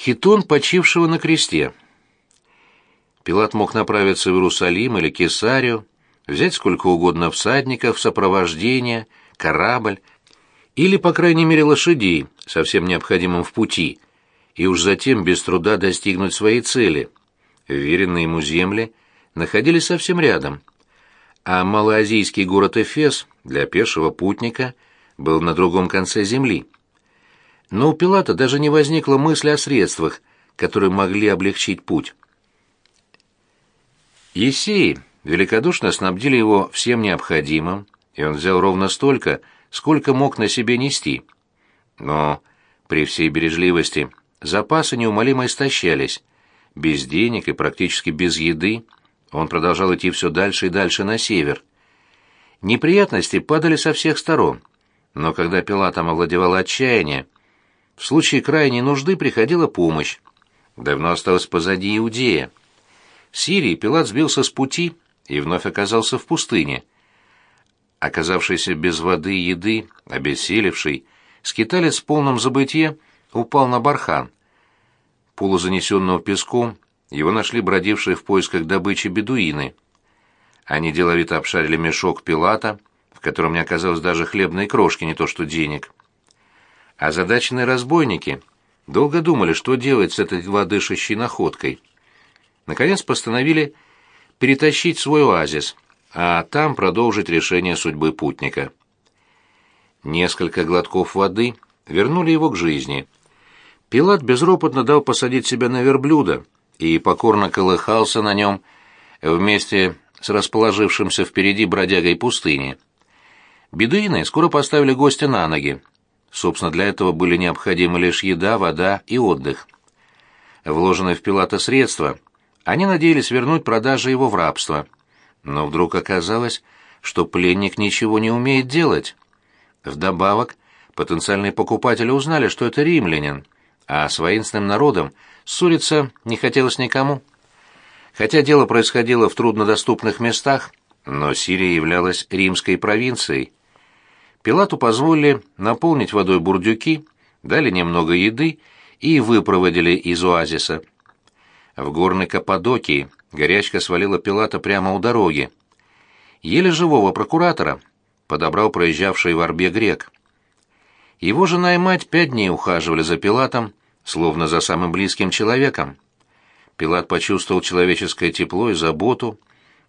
Хитон, почившего на кресте. Пилат мог направиться в Иерусалим или Кесарию, взять сколько угодно всадников, сопровождения, корабль или, по крайней мере, лошадей, совсем необходимым в пути, и уж затем без труда достигнуть своей цели. Веренные ему земли находились совсем рядом, а малоазийский город Эфес для пешего путника был на другом конце земли. Но у Пилата даже не возникло мысли о средствах, которые могли облегчить путь. Есеи великодушно снабдили его всем необходимым, и он взял ровно столько, сколько мог на себе нести. Но при всей бережливости запасы неумолимо истощались. Без денег и практически без еды он продолжал идти все дальше и дальше на север. Неприятности падали со всех сторон, но когда Пилатом овладевало отчаяние, в случае крайней нужды приходила помощь. Давно осталась позади Иудея. В Сирии Пилат сбился с пути и вновь оказался в пустыне. Оказавшийся без воды и еды, обессилевший, скиталец в полном забытье упал на бархан. Полузанесенного песком его нашли бродившие в поисках добычи бедуины. Они деловито обшарили мешок Пилата, в котором не оказалось даже хлебной крошки, не то что денег. Озадаченные разбойники долго думали, что делать с этой водышащей находкой. Наконец постановили перетащить свой оазис, а там продолжить решение судьбы путника. Несколько глотков воды вернули его к жизни. Пилат безропотно дал посадить себя на верблюда и покорно колыхался на нем вместе с расположившимся впереди бродягой пустыни. Бедуины скоро поставили гостя на ноги, Собственно, для этого были необходимы лишь еда, вода и отдых. Вложенные в Пилата средства, они надеялись вернуть продажи его в рабство. Но вдруг оказалось, что пленник ничего не умеет делать. Вдобавок, потенциальные покупатели узнали, что это римлянин, а с воинственным народом ссориться не хотелось никому. Хотя дело происходило в труднодоступных местах, но Сирия являлась римской провинцией. Пилату позволили наполнить водой бурдюки, дали немного еды и выпроводили из оазиса. В горной Каппадокии горячка свалила Пилата прямо у дороги. Еле живого прокуратора подобрал проезжавший в Орбе грек. Его жена и мать пять дней ухаживали за Пилатом, словно за самым близким человеком. Пилат почувствовал человеческое тепло и заботу.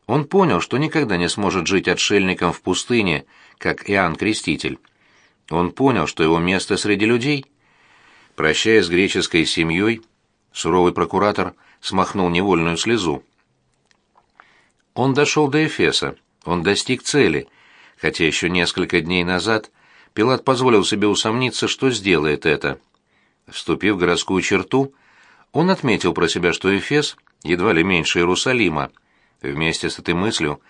Он понял, что никогда не сможет жить отшельником в пустыне, как Иоанн Креститель. Он понял, что его место среди людей. Прощаясь с греческой семьей, суровый прокуратор смахнул невольную слезу. Он дошел до Эфеса, он достиг цели, хотя еще несколько дней назад Пилат позволил себе усомниться, что сделает это. Вступив в городскую черту, он отметил про себя, что Эфес едва ли меньше Иерусалима. Вместе с этой мыслью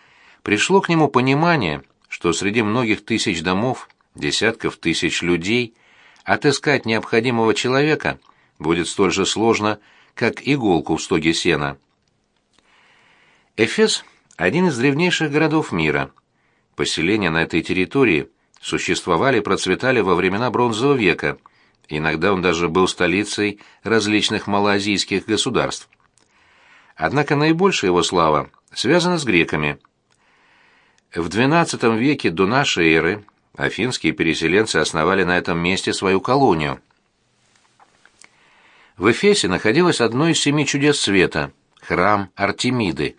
пришло к нему понимание, что среди многих тысяч домов, десятков тысяч людей, отыскать необходимого человека будет столь же сложно, как иголку в стоге сена. Эфес – один из древнейших городов мира. Поселения на этой территории существовали и процветали во времена Бронзового века, иногда он даже был столицей различных малоазийских государств. Однако наибольшая его слава связана с греками – в XII веке до нашей эры афинские переселенцы основали на этом месте свою колонию. В Эфесе находилось одно из семи чудес света – храм Артемиды.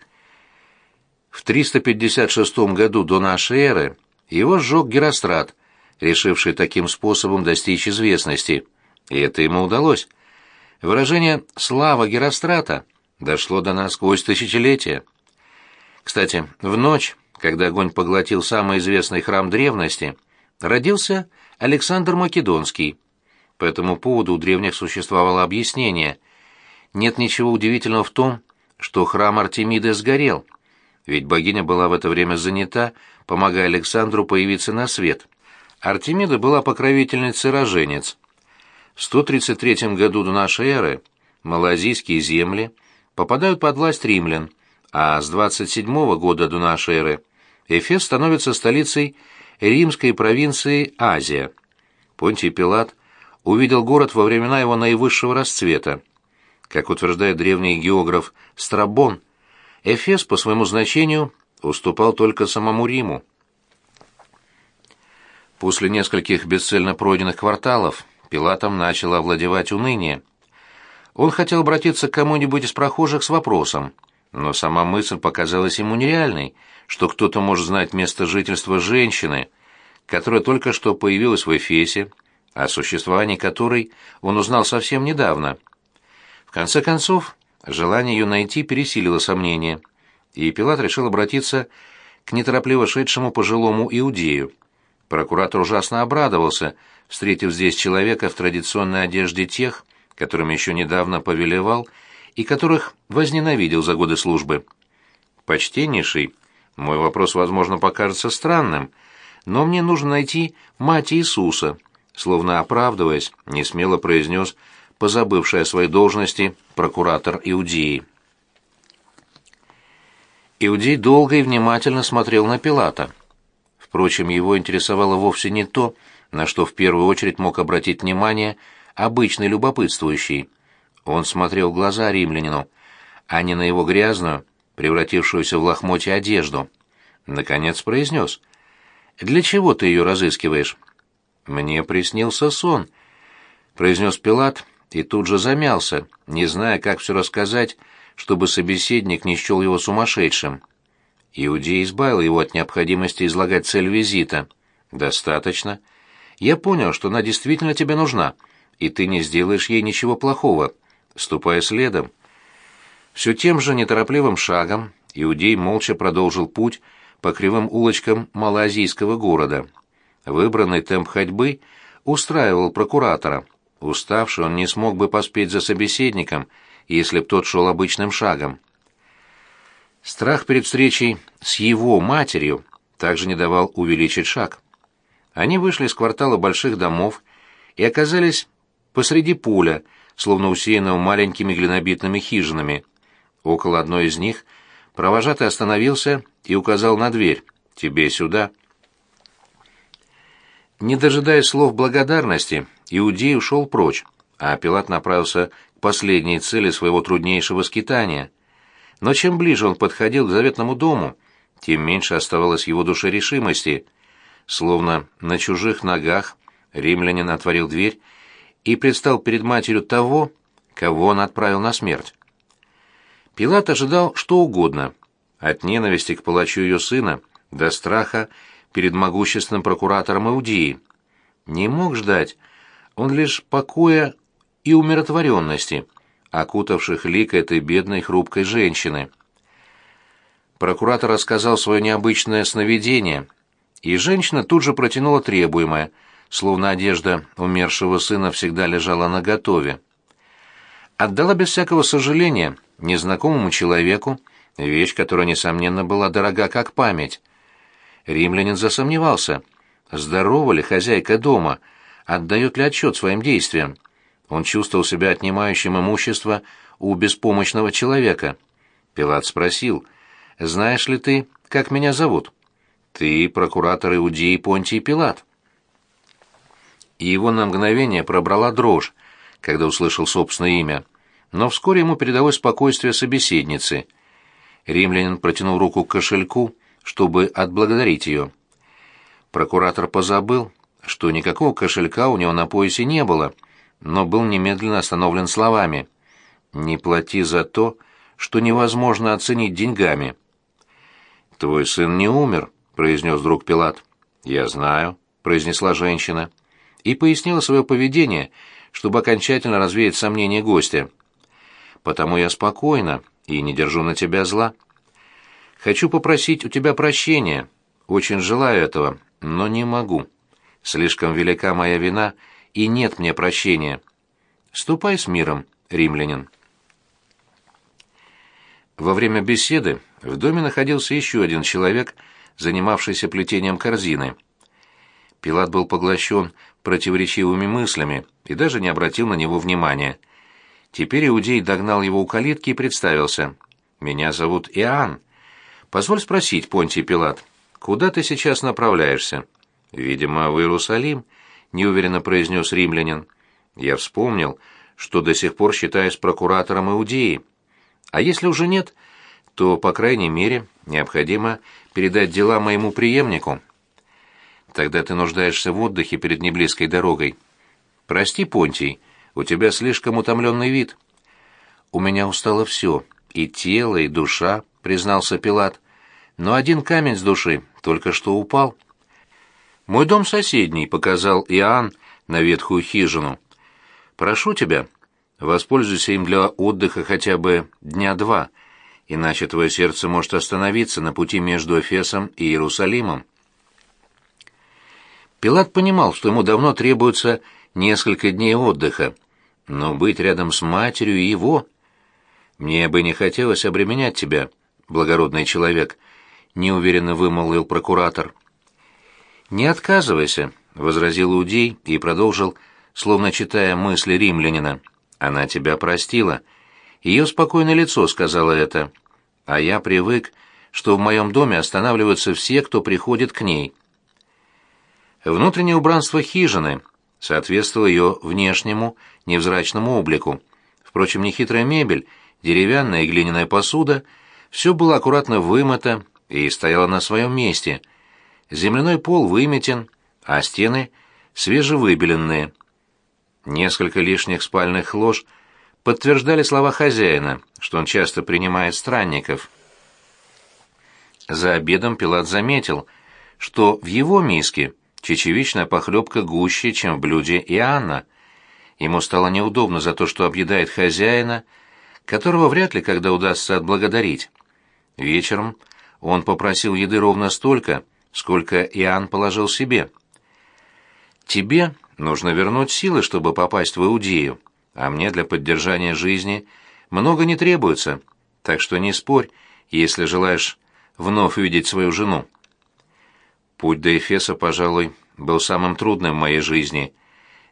В 356 году до нашей эры его сжег Герострат, решивший таким способом достичь известности, и это ему удалось. Выражение «слава Герострата» дошло до нас сквозь тысячелетия. Кстати, в ночь, когда огонь поглотил самый известный храм древности, родился Александр Македонский. По этому поводу у древних существовало объяснение. Нет ничего удивительного в том, что храм Артемиды сгорел, ведь богиня была в это время занята, помогая Александру появиться на свет. Артемида была покровительницей роженец. В 133 году до нашей эры малазийские земли попадают под власть римлян, а с 27 года до нашей эры Эфес становится столицей римской провинции Азия. Понтий Пилат увидел город во времена его наивысшего расцвета, Как утверждает древний географ Страбон, Эфес по своему значению уступал только самому Риму. После нескольких бесцельно пройденных кварталов Пилатом начало овладевать уныние. Он хотел обратиться к кому-нибудь из прохожих с вопросом, но сама мысль показалась ему нереальной, что кто-то может знать место жительства женщины, которая только что появилась в Эфесе, о существовании которой он узнал совсем недавно. В конце концов, желание ее найти пересилило сомнения, и Пилат решил обратиться к неторопливо шедшему пожилому иудею. Прокуратор ужасно обрадовался, встретив здесь человека в традиционной одежде тех, которым еще недавно повелевал и которых возненавидел за годы службы. «Почтеннейший, мой вопрос, возможно, покажется странным, но мне нужно найти мать Иисуса», словно оправдываясь, несмело произнес позабывший о своей должности прокуратор Иудеи. Иудей долго и внимательно смотрел на Пилата. Впрочем, его интересовало вовсе не то, на что в первую очередь мог обратить внимание обычный любопытствующий. Он смотрел в глаза римлянину, а не на его грязную, превратившуюся в лохмотье одежду. Наконец произнес. «Для чего ты ее разыскиваешь?» «Мне приснился сон», — произнес Пилат и тут же замялся, не зная, как все рассказать, чтобы собеседник не счел его сумасшедшим. Иудей избавил его от необходимости излагать цель визита. «Достаточно. Я понял, что она действительно тебе нужна, и ты не сделаешь ей ничего плохого, ступая следом». Все тем же неторопливым шагом Иудей молча продолжил путь по кривым улочкам малоазийского города. Выбранный темп ходьбы устраивал прокуратора. Уставший он не смог бы поспеть за собеседником, если б тот шел обычным шагом. Страх перед встречей с его матерью также не давал увеличить шаг. Они вышли из квартала больших домов и оказались посреди поля, словно усеянного маленькими глинобитными хижинами. Около одной из них провожатый остановился и указал на дверь. «Тебе сюда». Не дожидаясь слов благодарности, Иудей ушел прочь, а Пилат направился к последней цели своего труднейшего скитания. Но чем ближе он подходил к заветному дому, тем меньше оставалось его душе решимости. Словно на чужих ногах римлянин отворил дверь и предстал перед матерью того, кого он отправил на смерть. Пилат ожидал что угодно, от ненависти к палачу ее сына до страха перед могущественным прокуратором Иудеи. Не мог ждать, он лишь покоя и умиротворенности, окутавших лик этой бедной хрупкой женщины. Прокуратор рассказал свое необычное сновидение, и женщина тут же протянула требуемое, словно одежда умершего сына всегда лежала наготове. Отдала без всякого сожаления незнакомому человеку вещь, которая, несомненно, была дорога как память. Римлянин засомневался, здорова ли хозяйка дома, отдает ли отчет своим действиям. Он чувствовал себя отнимающим имущество у беспомощного человека. Пилат спросил, «Знаешь ли ты, как меня зовут?» «Ты прокуратор Иудеи Понтий Пилат». И его на мгновение пробрала дрожь, когда услышал собственное имя, но вскоре ему передалось спокойствие собеседницы. Римлянин протянул руку к кошельку, чтобы отблагодарить ее. Прокуратор позабыл, что никакого кошелька у него на поясе не было, но был немедленно остановлен словами «Не плати за то, что невозможно оценить деньгами». «Твой сын не умер», — произнес друг Пилат. «Я знаю», — произнесла женщина, и пояснила свое поведение, чтобы окончательно развеять сомнения гостя. «Потому я спокойна и не держу на тебя зла. Хочу попросить у тебя прощения, очень желаю этого, но не могу. Слишком велика моя вина, и нет мне прощения. Ступай с миром, римлянин». Во время беседы в доме находился еще один человек, занимавшийся плетением корзины. Пилат был поглощен противоречивыми мыслями и даже не обратил на него внимания. Теперь Иудей догнал его у калитки и представился. «Меня зовут Иоанн. Позволь спросить, Понтий Пилат, куда ты сейчас направляешься?» «Видимо, в Иерусалим», — неуверенно произнес римлянин. «Я вспомнил, что до сих пор считаюсь прокуратором Иудеи. А если уже нет, то, по крайней мере, необходимо передать дела моему преемнику. Тогда ты нуждаешься в отдыхе перед неблизкой дорогой. Прости, Понтий, у тебя слишком утомленный вид. У меня устало все, и тело, и душа, признался Пилат. Но один камень с души только что упал. Мой дом соседний, показал Иоанн на ветхую хижину. Прошу тебя, воспользуйся им для отдыха хотя бы дня два, иначе твое сердце может остановиться на пути между Эфесом и Иерусалимом. Пилат понимал, что ему давно требуется несколько дней отдыха, но быть рядом с матерью и его... «Мне бы не хотелось обременять тебя, благородный человек», — неуверенно вымолвил прокуратор. «Не отказывайся», — возразил Иудей и продолжил, словно читая мысли римлянина. «Она тебя простила. Ее спокойное лицо сказала это. А я привык, что в моем доме останавливаются все, кто приходит к ней. Внутреннее убранство хижины соответствовало ее внешнему невзрачному облику. Впрочем, нехитрая мебель, деревянная и глиняная посуда — все было аккуратно вымыто и стояло на своем месте. Земляной пол выметен, а стены свежевыбеленные. Несколько лишних спальных лож подтверждали слова хозяина, что он часто принимает странников. За обедом Пилат заметил, что в его миске чечевичная похлебка гуще, чем в блюде Иоанна. Ему стало неудобно за то, что объедает хозяина, которого вряд ли когда удастся отблагодарить. Вечером он попросил еды ровно столько, сколько Иоанн положил себе. «Тебе нужно вернуть силы, чтобы попасть в Иудею, а мне для поддержания жизни много не требуется, так что не спорь, если желаешь вновь увидеть свою жену». Путь до Эфеса, пожалуй, был самым трудным в моей жизни.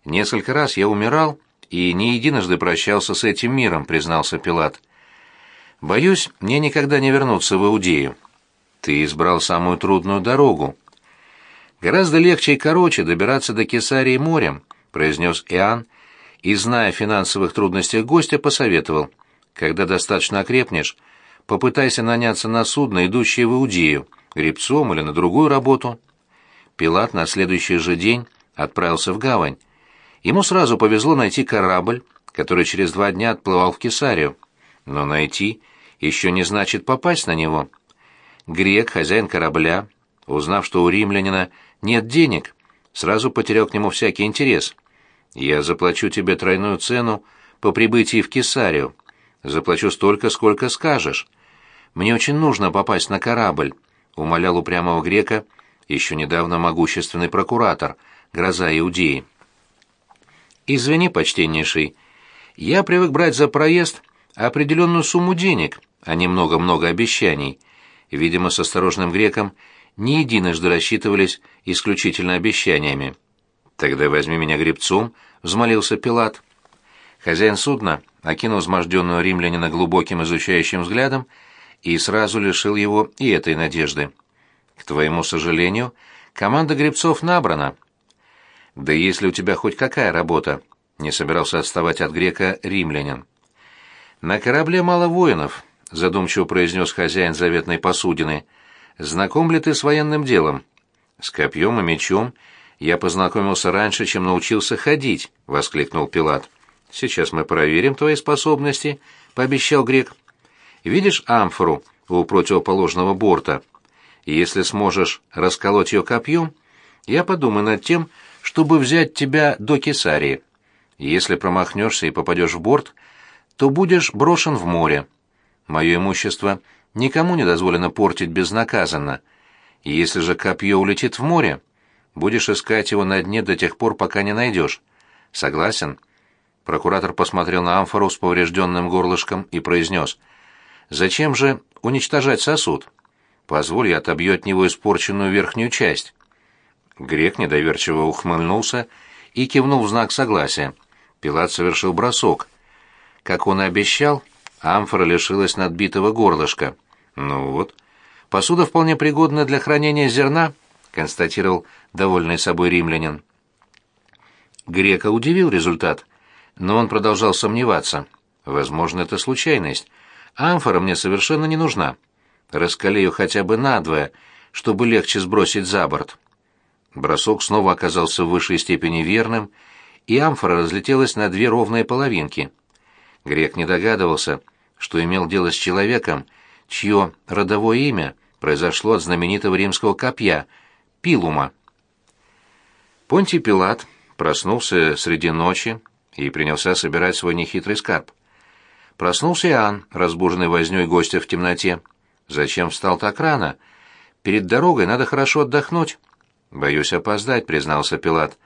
Несколько раз я умирал и не единожды прощался с этим миром, признался Пилат. Боюсь, мне никогда не вернуться в Иудею. Ты избрал самую трудную дорогу. Гораздо легче и короче добираться до Кесарии морем, произнес Иоанн, и, зная о финансовых трудностях гостя, посоветовал. Когда достаточно окрепнешь, попытайся наняться на судно, идущее в Иудею, гребцом или на другую работу. Пилат на следующий же день отправился в гавань. Ему сразу повезло найти корабль, который через два дня отплывал в Кесарию. Но найти еще не значит попасть на него. Грек, хозяин корабля, узнав, что у римлянина нет денег, сразу потерял к нему всякий интерес. «Я заплачу тебе тройную цену по прибытии в Кесарию. Заплачу столько, сколько скажешь. Мне очень нужно попасть на корабль», — умолял упрямого грека еще недавно могущественный прокуратор, гроза Иудеи. «Извини, почтеннейший, я привык брать за проезд определенную сумму денег, а не много-много обещаний. Видимо, с осторожным греком не единожды рассчитывались исключительно обещаниями. «Тогда возьми меня гребцом», — взмолился Пилат. Хозяин судна окинул взможденного римлянина глубоким изучающим взглядом и сразу лишил его и этой надежды. К твоему сожалению, команда гребцов набрана. Да если у тебя хоть какая работа, не собирался отставать от грека римлянин. На корабле мало воинов, задумчиво произнес хозяин заветной посудины. Знаком ли ты с военным делом? С копьем и мечом я познакомился раньше, чем научился ходить, воскликнул Пилат. Сейчас мы проверим твои способности, пообещал грек. Видишь амфору у противоположного борта? если сможешь расколоть ее копьем, я подумаю над тем, чтобы взять тебя до Кесарии. Если промахнешься и попадешь в борт, то будешь брошен в море. Мое имущество никому не дозволено портить безнаказанно. Если же копье улетит в море, будешь искать его на дне до тех пор, пока не найдешь. Согласен?» Прокуратор посмотрел на амфору с поврежденным горлышком и произнес. «Зачем же уничтожать сосуд?» Позволь, я отобью от него испорченную верхнюю часть. Грек недоверчиво ухмыльнулся и кивнул в знак согласия. Пилат совершил бросок. Как он и обещал, амфора лишилась надбитого горлышка. Ну вот. Посуда вполне пригодна для хранения зерна, констатировал довольный собой римлянин. Грека удивил результат, но он продолжал сомневаться. Возможно, это случайность. Амфора мне совершенно не нужна. Раскали ее хотя бы надвое, чтобы легче сбросить за борт. Бросок снова оказался в высшей степени верным, и амфора разлетелась на две ровные половинки. Грек не догадывался, что имел дело с человеком, чье родовое имя произошло от знаменитого римского копья — Пилума. Понтий Пилат проснулся среди ночи и принялся собирать свой нехитрый скарб. Проснулся Иоанн, разбуженный вознёй гостя в темноте. «Зачем встал так рано? Перед дорогой надо хорошо отдохнуть». «Боюсь опоздать», — признался Пилат.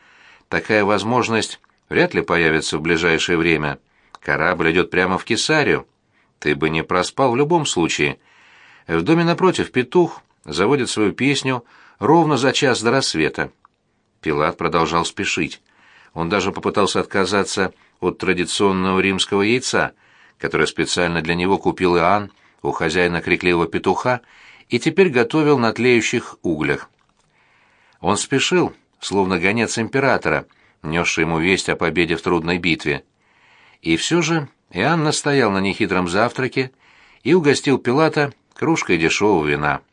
«Такая возможность вряд ли появится в ближайшее время. Корабль идет прямо в Кесарию. Ты бы не проспал в любом случае. В доме напротив петух заводит свою песню ровно за час до рассвета». Пилат продолжал спешить. Он даже попытался отказаться от традиционного римского яйца, которое специально для него купил Иоанн у хозяина крикливого петуха и теперь готовил на тлеющих углях. Он спешил, словно гонец императора, несший ему весть о победе в трудной битве. И все же Иоанн настоял на нехитром завтраке и угостил Пилата кружкой дешевого вина.